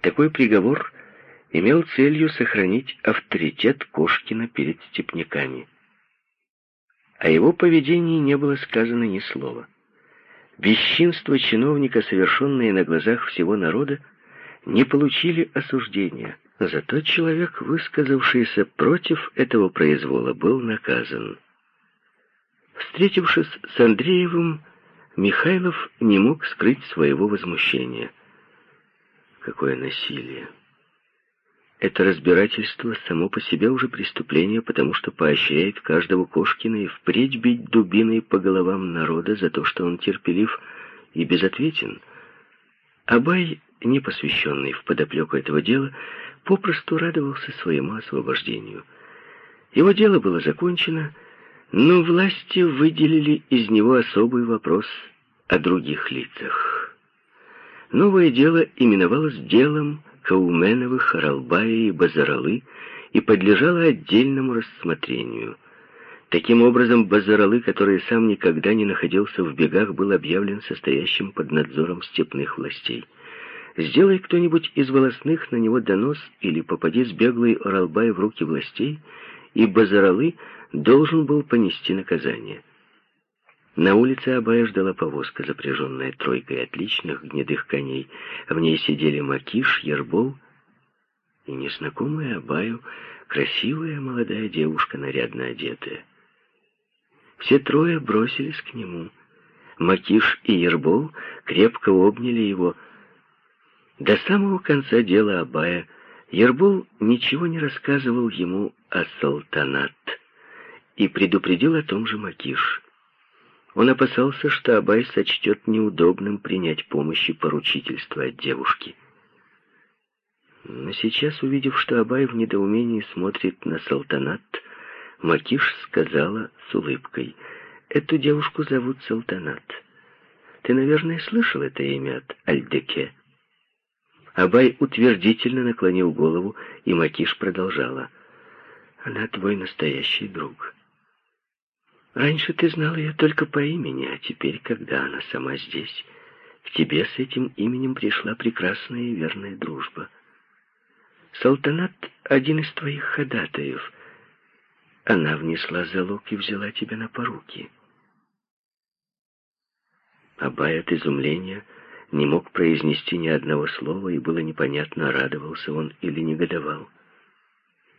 Такой приговор имел целью сохранить авторитет Кошкина перед степняками. О его поведении не было сказано ни слова. Бесчинство чиновника, совершенное на глазах всего народа, не получили осуждения. Зато человек, высказавшийся против этого произвола, был наказан. Встретившись с Андреевым, Михайлов не мог скрыть своего возмущения. Какое насилие! Это разбирательство само по себе уже преступление, потому что поощряет каждого Кошкина и впредь бить дубиной по головам народа за то, что он терпелив и безответен. Абай, не посвященный в подоплеку этого дела, попросту радовался своему освобождению. Его дело было закончено, но власти выделили из него особый вопрос о других лицах. Новое дело именовалось делом Кауменовых, Харалбая и Базаралы и подлежало отдельному рассмотрению. Таким образом, Базаралы, который сам никогда не находился в бегах, был объявлен состоящим под надзором степных властей. Сделай кто-нибудь из волосных на него донос или попади с беглой Оралбай в руки властей, и Базаралы должен был понести наказание. На улице Абая ждала повозка, запряженная тройкой отличных гнедых коней. В ней сидели Макиш, Ербол и незнакомая Абаю красивая молодая девушка, нарядно одетая. Все трое бросились к нему. Макиш и Ербол крепко обняли его. До самого конца дела Абая Ербол ничего не рассказывал ему о Салтанат и предупредил о том же Макиш. Он опасался, что Абай сочтет неудобным принять помощь и поручительство от девушки. Но сейчас, увидев, что Абай в недоумении смотрит на Салтанат, Макиш сказала с улыбкой, «Эту девушку зовут Салтанат. Ты, наверное, слышал это имя от Альдеке?» Абай утвердительно наклонил голову, и Макиш продолжала, «Она твой настоящий друг». Раньше ты знал ее только по имени, а теперь, когда она сама здесь, к тебе с этим именем пришла прекрасная и верная дружба. Салтанат — один из твоих ходатаев. Она внесла залог и взяла тебя на поруки. Абай от изумления не мог произнести ни одного слова, и было непонятно, радовался он или негодовал.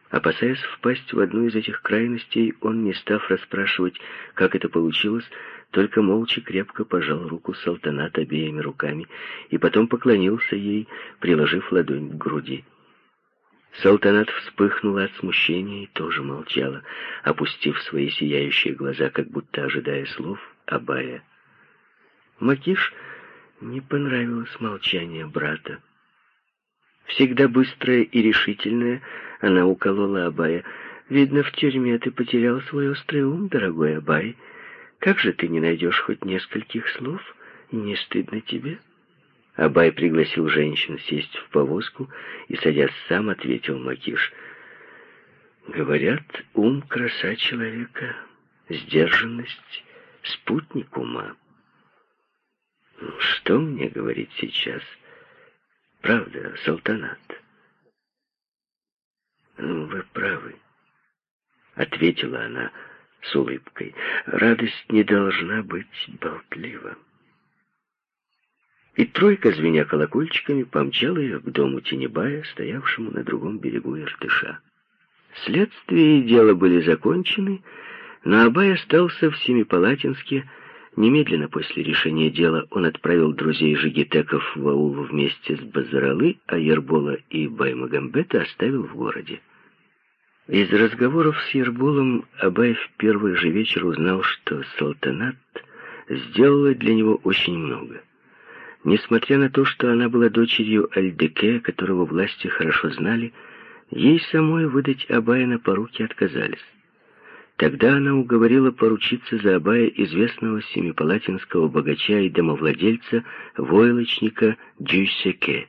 Опасаясь впасть в одну из этих крайностей, он, не став расспрашивать, как это получилось, только молча крепко пожал руку Салтанат обеими руками и потом поклонился ей, приложив ладонь к груди. Салтанат вспыхнула от смущения и тоже молчала, опустив свои сияющие глаза, как будто ожидая слов Абая. Макиш не понравилось молчание брата. Всегда быстрая и решительная, она уколола Абая. «Видно, в тюрьме ты потерял свой острый ум, дорогой Абай. Как же ты не найдешь хоть нескольких слов? Не стыдно тебе?» Абай пригласил женщин сесть в повозку и, садясь сам, ответил Макиш. «Говорят, ум — краса человека, сдержанность — спутник ума. Что мне говорить сейчас?» Правда, Салтанат? Ну, вы правы, ответила она с улыбкой. Радость не должна быть болтлива. И тройка, звеня колокольчиками, помчала ее к дому Тенебая, стоявшему на другом берегу Иртыша. Следствие и дело были закончены, но Абай остался в Семипалатинске, Немедленно после решения дела он отправил друзей Жигитеков в аул вместе с Базаралы, а Ербола и Баймагамбета оставил в городе. Из разговоров с Ерболом Абай в первый же вечер узнал, что Салтанат сделала для него очень много. Несмотря на то, что она была дочерью Альдеке, которого власти хорошо знали, ей самой выдать Абая на поруки отказались. Тогда она уговорила поручиться за Абая известного семипалатинского богача и домовладельца, войлочника Дюйсеке.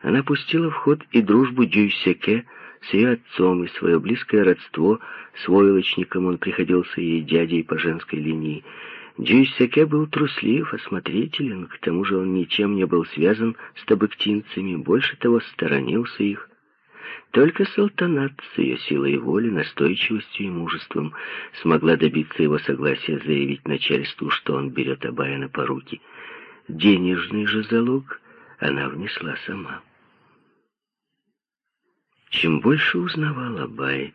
Она пустила в ход и дружбу Дюйсеке с ее отцом, и свое близкое родство с войлочником, он приходился ей дядей по женской линии. Дюйсеке был труслив, осмотрителен, к тому же он ничем не был связан с табыктинцами, больше того, сторонился их. Только Салтанат с ее силой воли, настойчивостью и мужеством смогла добиться его согласия заявить начальству, что он берет Абая на поруки. Денежный же залог она внесла сама. Чем больше узнавал Абай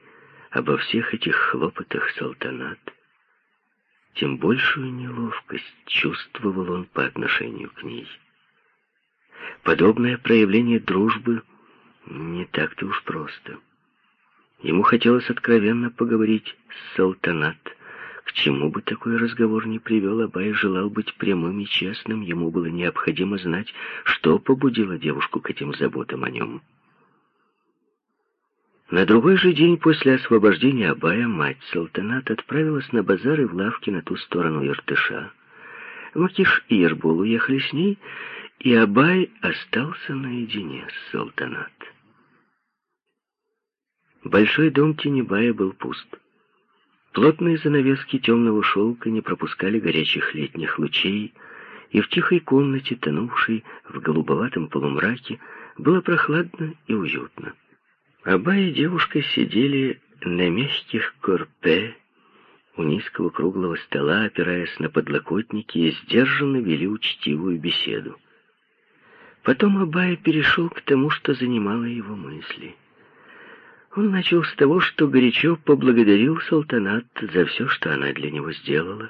обо всех этих хлопотах Салтанат, тем большую неловкость чувствовал он по отношению к ней. Подобное проявление дружбы не так-то уж просто. Ему хотелось откровенно поговорить с Салтанат. К чему бы такой разговор не привел, Абай желал быть прямым и честным. Ему было необходимо знать, что побудило девушку к этим заботам о нем. На другой же день после освобождения Абая мать Салтанат отправилась на базар и в лавки на ту сторону Иртыша. Макиш и Ербул уехали с ней, и Абай остался наедине с Салтанат. Большой дом Тенебая был пуст. Плотные занавески темного шелка не пропускали горячих летних лучей, и в тихой комнате, тонувшей в голубоватом полумраке, было прохладно и уютно. Оба и девушка сидели на мягких корпе у низкого круглого стола, опираясь на подлокотники, и сдержанно вели учтивую беседу. Потом Абай перешел к тому, что занимало его мысли. Он начал с того, что горячо поблагодарил Салтанат за все, что она для него сделала,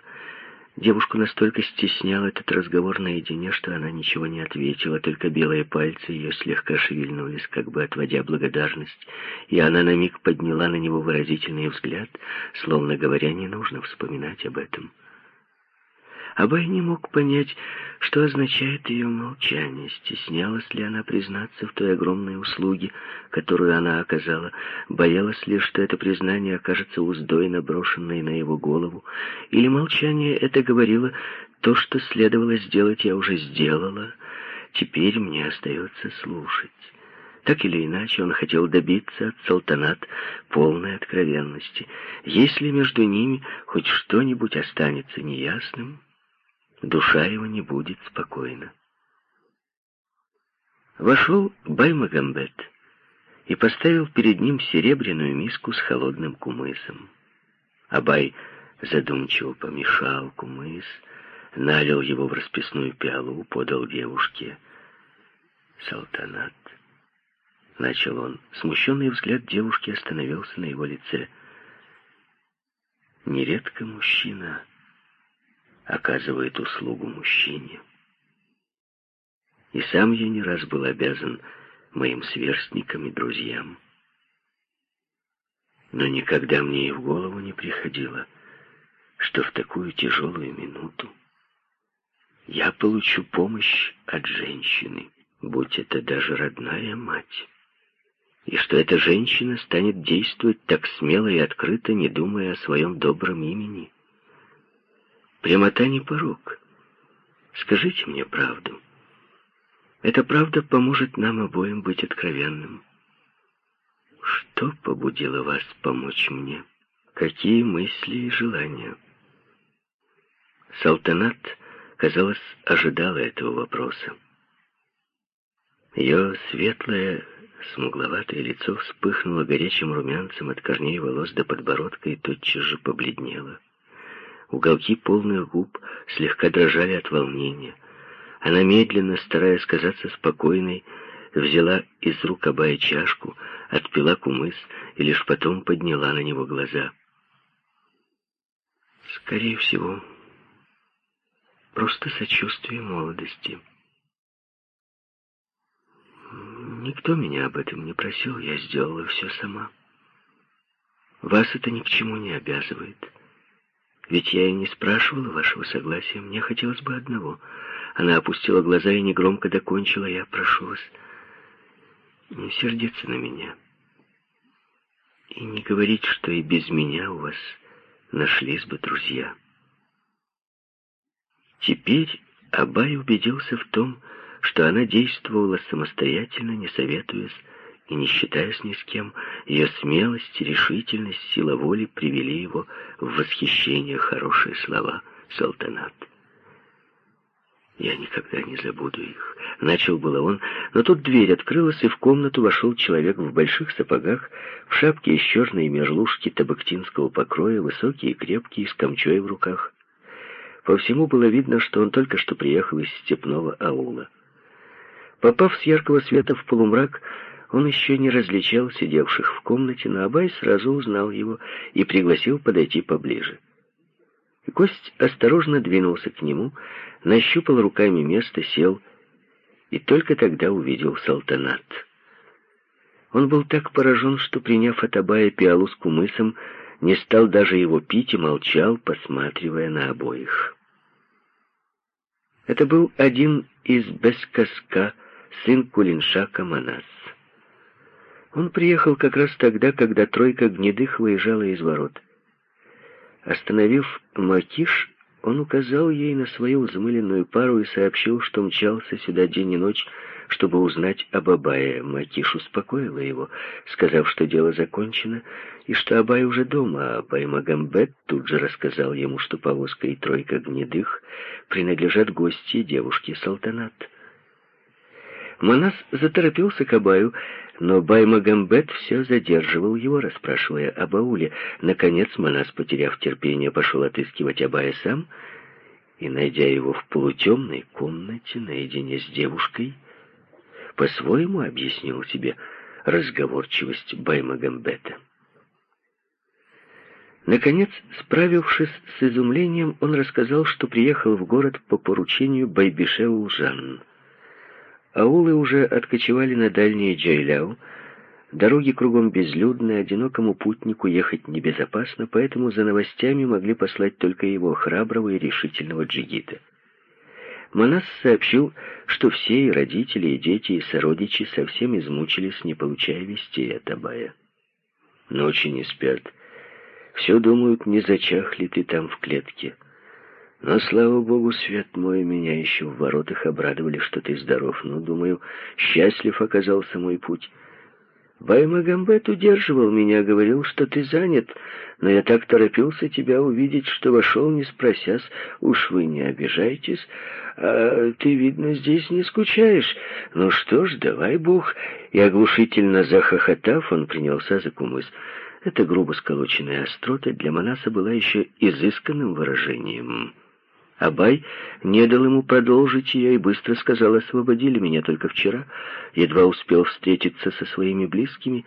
Девушку настолько стеснял этот разговор наедине, что она ничего не ответила, только белые пальцы ее слегка шевельнулись, как бы отводя благодарность, и она на миг подняла на него выразительный взгляд, словно говоря, не нужно вспоминать об этом. Абай не мог понять, что означает ее молчание, стеснялась ли она признаться в той огромной услуге, которую она оказала, боялась ли, что это признание окажется уздой, наброшенной на его голову, или молчание это говорило «то, что следовало сделать, я уже сделала, теперь мне остается слушать». Так или иначе, он хотел добиться от Салтанат полной откровенности. Если между ними хоть что-нибудь останется неясным, душа его не будет спокойна. Вошел Баймагамбет и поставил перед ним серебряную миску с холодным кумысом. Абай задумчиво помешал кумыс, налил его в расписную пиалу, подал девушке. «Салтанат», — начал он. Смущенный взгляд девушки остановился на его лице. «Нередко мужчина...» оказывает услугу мужчине. И сам я не раз был обязан моим сверстникам и друзьям. Но никогда мне и в голову не приходило, что в такую тяжелую минуту я получу помощь от женщины, будь это даже родная мать, и что эта женщина станет действовать так смело и открыто, не думая о своем добром имени. Прямота не порог. Скажите мне правду. Эта правда поможет нам обоим быть откровенным. Что побудило вас помочь мне? Какие мысли и желания? Салтанат, казалось, ожидала этого вопроса. Ее светлое, смугловатое лицо вспыхнуло горячим румянцем от корней волос до подбородка и тотчас же побледнело. Уголки полных губ слегка дрожали от волнения. Она медленно, стараясь казаться спокойной, взяла из рук Абая чашку, отпила кумыс и лишь потом подняла на него глаза. Скорее всего, просто сочувствие молодости. Никто меня об этом не просил, я сделала все сама. Вас это ни к чему не обязывает. Ведь я и не спрашивала вашего согласия. Мне хотелось бы одного. Она опустила глаза и негромко докончила. Я прошу вас не сердиться на меня. И не говорить, что и без меня у вас нашлись бы друзья. Теперь Абай убедился в том, что она действовала самостоятельно, не советуясь и не считаясь ни с кем, ее смелость, решительность, сила воли привели его в восхищение хорошие слова — салтанат. Я никогда не забуду их. Начал было он, но тут дверь открылась, и в комнату вошел человек в больших сапогах, в шапке из черной мерлушки табактинского покроя, высокий и крепкий, с камчой в руках. По всему было видно, что он только что приехал из степного аула. Попав с яркого света в полумрак, он еще не различал сидевших в комнате, но Абай сразу узнал его и пригласил подойти поближе. Гость осторожно двинулся к нему, нащупал руками место, сел и только тогда увидел салтанат. Он был так поражен, что, приняв от Абая пиалу с кумысом, не стал даже его пить и молчал, посматривая на обоих. Это был один из Бескаска, сын Кулиншака Манас. Он приехал как раз тогда, когда тройка гнедых выезжала из ворот. Остановив Макиш, он указал ей на свою взмыленную пару и сообщил, что мчался сюда день и ночь, чтобы узнать об Абае. Макиш успокоила его, сказав, что дело закончено, и что Абай уже дома, а Баймагамбет тут же рассказал ему, что повозка и тройка гнедых принадлежат гости девушки Салтанат. Манас заторопился к Абаю, но Баймагамбет все задерживал его, расспрашивая об ауле. Наконец Манас, потеряв терпение, пошел отыскивать Абая сам, и, найдя его в полутемной комнате наедине с девушкой, по-своему объяснил себе разговорчивость Баймагамбета. Наконец, справившись с изумлением, он рассказал, что приехал в город по поручению Байбише Улжан — Аулы уже откочевали на дальние Джайляу. Дороги кругом безлюдные, одинокому путнику ехать небезопасно, поэтому за новостями могли послать только его храброго и решительного джигита. Манас сообщил, что все и родители, и дети, и сородичи совсем измучились, не получая вестей от Абая. Ночи не спят. Все думают, не зачах ли ты там в клетке. Но, слава богу, свет мой, меня еще в воротах обрадовали, что ты здоров. Ну, думаю, счастлив оказался мой путь. Баймагамбет удерживал меня, говорил, что ты занят, но я так торопился тебя увидеть, что вошел, не спросясь. Уж вы не обижайтесь, а ты, видно, здесь не скучаешь. Ну что ж, давай, Бог. И оглушительно захохотав, он принялся за кумыс. Эта грубо сколоченная острота для Манаса была еще изысканным выражением. Абай не дал ему продолжить ее и быстро сказал, освободили меня только вчера, едва успел встретиться со своими близкими.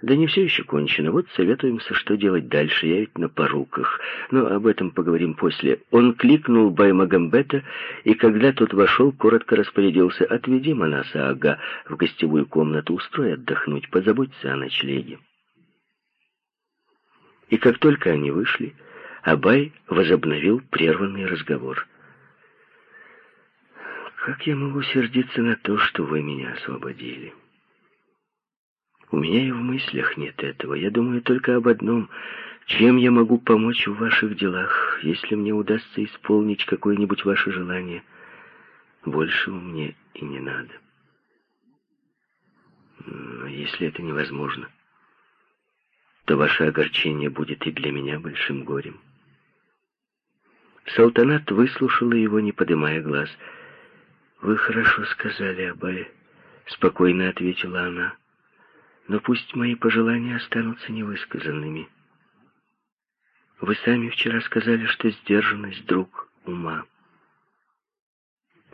Да не все еще кончено, вот советуемся, что делать дальше, я ведь на поруках, но об этом поговорим после. Он кликнул Баймагамбета, и когда тот вошел, коротко распорядился, отведи Манаса Ага в гостевую комнату, устрой отдохнуть, позаботься о ночлеге. И как только они вышли, Абай возобновил прерванный разговор. «Как я могу сердиться на то, что вы меня освободили? У меня и в мыслях нет этого. Я думаю только об одном — чем я могу помочь в ваших делах, если мне удастся исполнить какое-нибудь ваше желание? Большего мне и не надо. Но если это невозможно, то ваше огорчение будет и для меня большим горем. Салтанат выслушала его, не поднимая глаз. «Вы хорошо сказали, Абай», — спокойно ответила она. «Но пусть мои пожелания останутся невысказанными. Вы сами вчера сказали, что сдержанность — друг ума.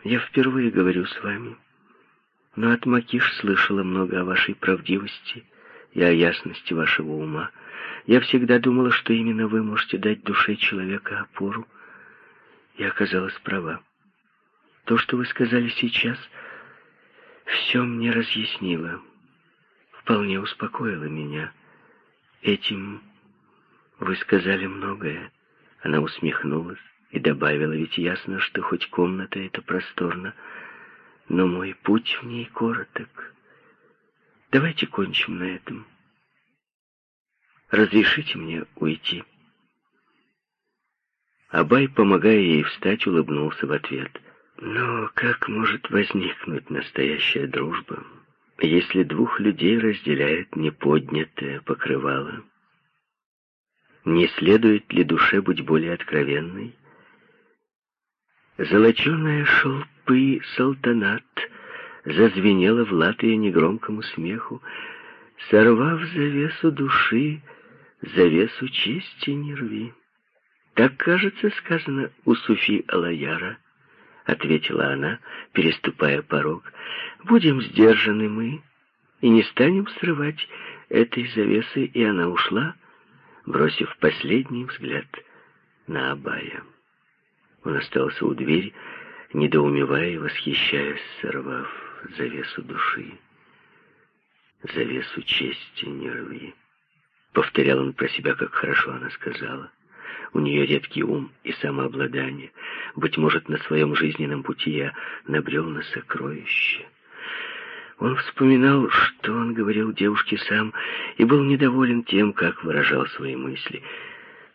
Я впервые говорю с вами, но от Макиш слышала много о вашей правдивости и о ясности вашего ума. Я всегда думала, что именно вы можете дать душе человека опору, я оказалась права. То, что вы сказали сейчас, все мне разъяснило, вполне успокоило меня. Этим вы сказали многое. Она усмехнулась и добавила, ведь ясно, что хоть комната эта просторна, но мой путь в ней короток. Давайте кончим на этом. Разрешите мне уйти. Абай, помогая ей встать, улыбнулся в ответ. Но как может возникнуть настоящая дружба, если двух людей разделяет неподнятое покрывало? Не следует ли душе быть более откровенной Золоченая шелпы салтанат зазвенела в латые негромкому смеху, сорвав завесу души, завесу чести не рви. Так, кажется, сказано у Суфи Алаяра, ответила она, переступая порог. Будем сдержаны мы и не станем срывать этой завесы, и она ушла, бросив последний взгляд на Абая. Он остался у двери, недоумевая и восхищаясь, сорвав завесу души. Завесу чести не рви. Повторял он про себя, как хорошо она сказала. У нее редкий ум и самообладание. Быть может, на своем жизненном пути я набрел на сокровище. Он вспоминал, что он говорил девушке сам, и был недоволен тем, как выражал свои мысли.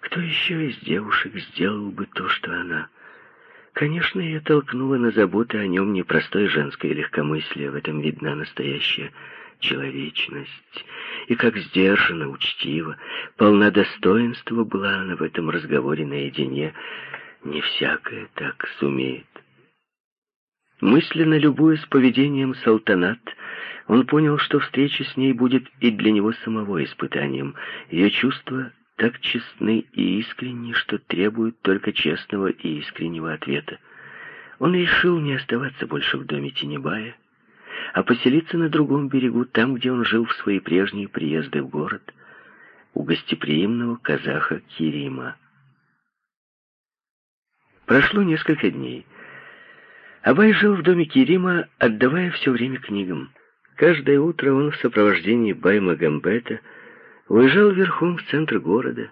Кто еще из девушек сделал бы то, что она... Конечно, ее толкнуло на заботы о нем непростое женское легкомыслие. В этом видна настоящая человечность. И как сдержанно, учтиво, полна достоинства была она в этом разговоре наедине. Не всякое так сумеет. Мысленно любуясь поведением Салтанат, он понял, что встреча с ней будет и для него самого испытанием. Ее чувства так честны и искренни, что требуют только честного и искреннего ответа. Он решил не оставаться больше в доме Тенебая, а поселиться на другом берегу, там, где он жил в свои прежние приезды в город, у гостеприимного казаха Кирима. Прошло несколько дней. Абай жил в доме Кирима, отдавая все время книгам. Каждое утро он в сопровождении Байма Гамбета уезжал верхом в центр города,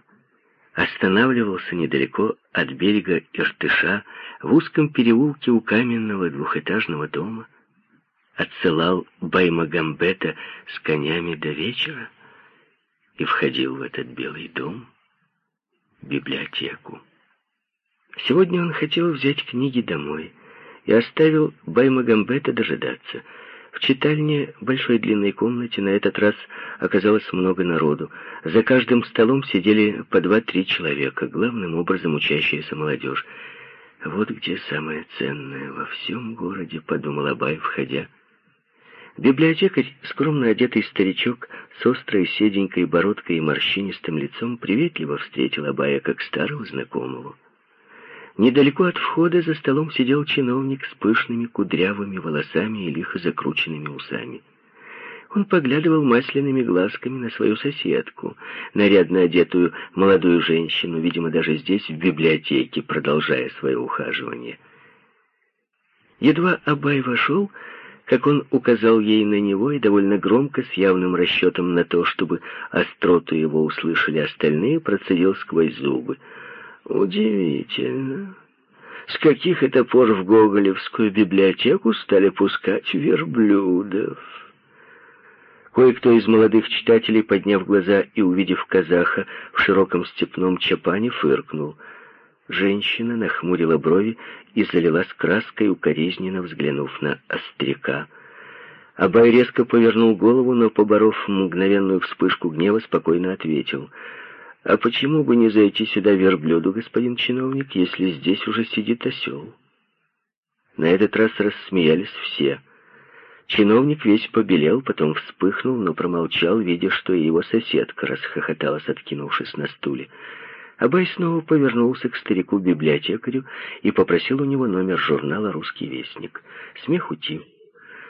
останавливался недалеко от берега Иртыша в узком переулке у каменного двухэтажного дома, отсылал Баймагамбета с конями до вечера и входил в этот белый дом, библиотеку. Сегодня он хотел взять книги домой и оставил Баймагамбета дожидаться. В читальне большой длинной комнате на этот раз оказалось много народу. За каждым столом сидели по два-три человека, главным образом учащаяся молодежь. «Вот где самое ценное во всем городе», — подумал Абай, входя. Библиотекарь, скромно одетый старичок с острой седенькой бородкой и морщинистым лицом, приветливо встретил Абая как старого знакомого. Недалеко от входа за столом сидел чиновник с пышными кудрявыми волосами и лихо закрученными усами. Он поглядывал масляными глазками на свою соседку, нарядно одетую молодую женщину, видимо, даже здесь, в библиотеке, продолжая свое ухаживание. Едва Абай вошел, как он указал ей на него и довольно громко, с явным расчетом на то, чтобы остроту его услышали остальные, процедил сквозь зубы. «Удивительно. С каких это пор в Гоголевскую библиотеку стали пускать верблюдов?» Кое-кто из молодых читателей, подняв глаза и увидев казаха в широком степном чапане, фыркнул — Женщина нахмурила брови и залилась краской, укоризненно взглянув на остряка. Абай резко повернул голову, но, поборов мгновенную вспышку гнева, спокойно ответил. «А почему бы не зайти сюда верблюду, господин чиновник, если здесь уже сидит осел?» На этот раз рассмеялись все. Чиновник весь побелел, потом вспыхнул, но промолчал, видя, что и его соседка расхохоталась, откинувшись на стуле. Абай снова повернулся к старику-библиотекарю и попросил у него номер журнала «Русский вестник». Смех утих.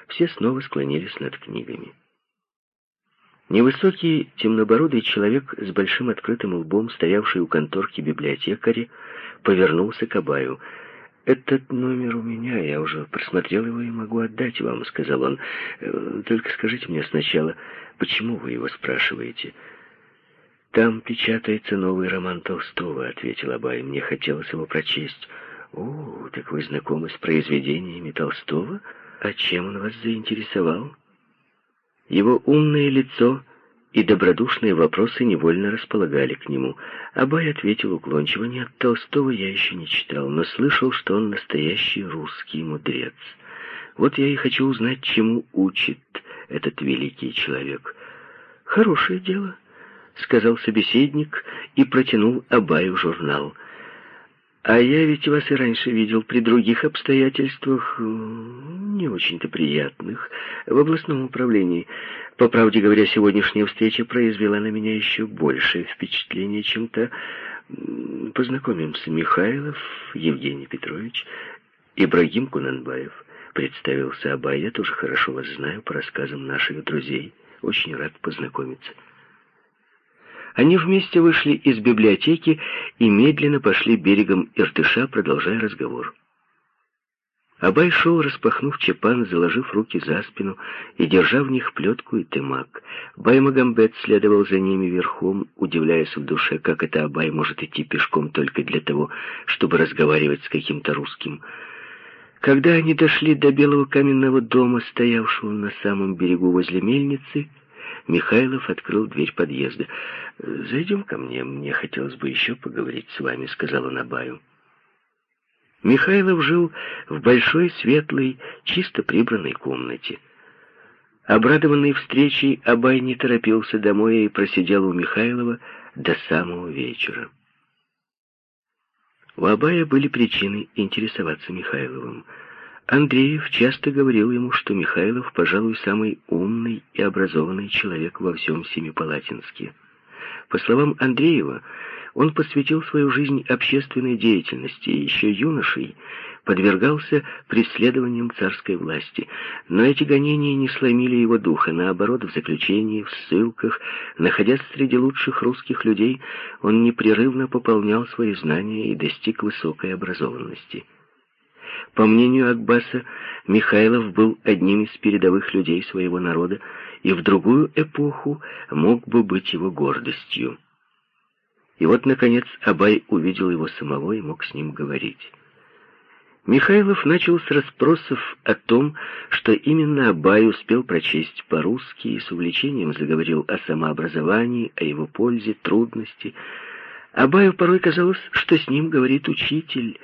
Все снова склонились над книгами. Невысокий, темнобородый человек с большим открытым лбом, стоявший у конторки библиотекаря, повернулся к Абаю. «Этот номер у меня, я уже просмотрел его и могу отдать вам», — сказал он. «Э, «Только скажите мне сначала, почему вы его спрашиваете?» «Там печатается новый роман Толстого», — ответил Абай. «Мне хотелось его прочесть». «О, так вы знакомы с произведениями Толстого? А чем он вас заинтересовал?» Его умное лицо и добродушные вопросы невольно располагали к нему. Абай ответил уклончиво, «Нет, Толстого я еще не читал, но слышал, что он настоящий русский мудрец. Вот я и хочу узнать, чему учит этот великий человек». «Хорошее дело», — сказал собеседник и протянул Абаю журнал. А я ведь вас и раньше видел при других обстоятельствах, э, не очень-то приятных, в областном управлении. По правде говоря, сегодняшняя встреча произвела на меня еще большее впечатление, чем то Познакомимся, Михайлов Евгений Петрович, Ибрагим Кунанбаев. Представился Абай, я тоже хорошо вас знаю по рассказам наших друзей. Очень рад познакомиться. Они вместе вышли из библиотеки и медленно пошли берегом Иртыша, продолжая разговор. Абай шел, распахнув чепан, заложив руки за спину и держа в них плетку и тымак. Баймагамбет следовал за ними верхом, удивляясь в душе, как это Абай может идти пешком только для того, чтобы разговаривать с каким-то русским. Когда они дошли до белого каменного дома, стоявшего на самом берегу возле мельницы, Михайлов открыл дверь подъезда. «Зайдем ко мне, мне хотелось бы еще поговорить с вами», — сказал он Абаю. Михайлов жил в большой, светлой, чисто прибранной комнате. Обрадованный встречей, Абай не торопился домой и просидел у Михайлова до самого вечера. У Абая были причины интересоваться Михайловым. Андреев часто говорил ему, что Михайлов, пожалуй, самый умный и образованный человек во всем Семипалатинске. По словам Андреева, он посвятил свою жизнь общественной деятельности и еще юношей подвергался преследованиям царской власти. Но эти гонения не сломили его духа. Наоборот, в заключении, в ссылках, находясь среди лучших русских людей, он непрерывно пополнял свои знания и достиг высокой образованности. По мнению Акбаса, Михайлов был одним из передовых людей своего народа и в другую эпоху мог бы быть его гордостью. И вот, наконец, Абай увидел его самого и мог с ним говорить. Михайлов начал с расспросов о том, что именно Абай успел прочесть по-русски и с увлечением заговорил о самообразовании, о его пользе, трудности. Абаю порой казалось, что с ним говорит учитель,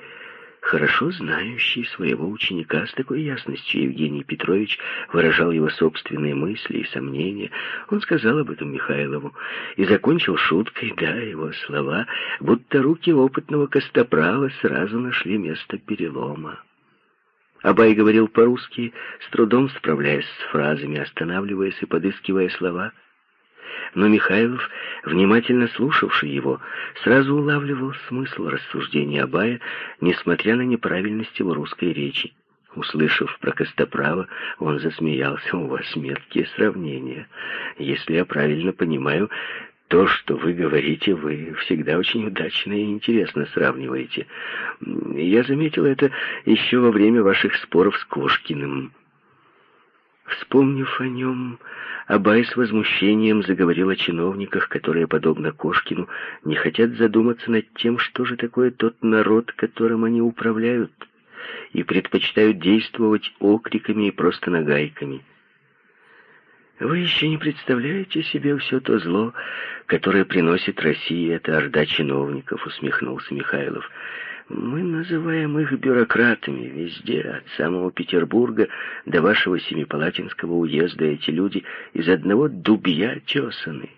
хорошо знающий своего ученика с такой ясностью, Евгений Петрович выражал его собственные мысли и сомнения. Он сказал об этом Михайлову и закончил шуткой, да, его слова, будто руки опытного костоправа сразу нашли место перелома. Абай говорил по-русски, с трудом справляясь с фразами, останавливаясь и подыскивая слова — но Михайлов, внимательно слушавший его, сразу улавливал смысл рассуждения Абая, несмотря на неправильность его русской речи. Услышав про Костоправа, он засмеялся. «У вас меткие сравнения. Если я правильно понимаю, то, что вы говорите, вы всегда очень удачно и интересно сравниваете. Я заметил это еще во время ваших споров с Кошкиным». Вспомнив о нем, Абай с возмущением заговорил о чиновниках, которые, подобно Кошкину, не хотят задуматься над тем, что же такое тот народ, которым они управляют, и предпочитают действовать окриками и просто нагайками. Вы еще не представляете себе все то зло, которое приносит России эта орда чиновников, усмехнулся Михайлов. Мы называем их бюрократами везде, от самого Петербурга до вашего Семипалатинского уезда. Эти люди из одного дубья тесаны.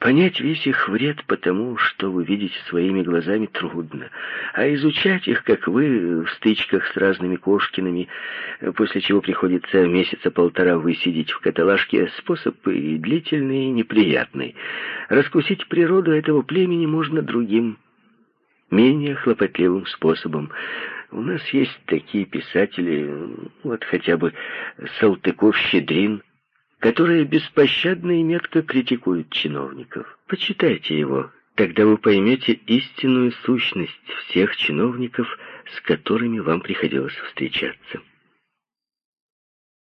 Понять весь их вред потому, что вы видите своими глазами, трудно. А изучать их, как вы, в стычках с разными Кошкиными, после чего приходится месяца полтора высидеть в каталажке, способ и длительный, и неприятный. Раскусить природу этого племени можно другим менее хлопотливым способом. У нас есть такие писатели, вот хотя бы Салтыков-Щедрин, которые беспощадно и метко критикуют чиновников. Почитайте его, тогда вы поймете истинную сущность всех чиновников, с которыми вам приходилось встречаться.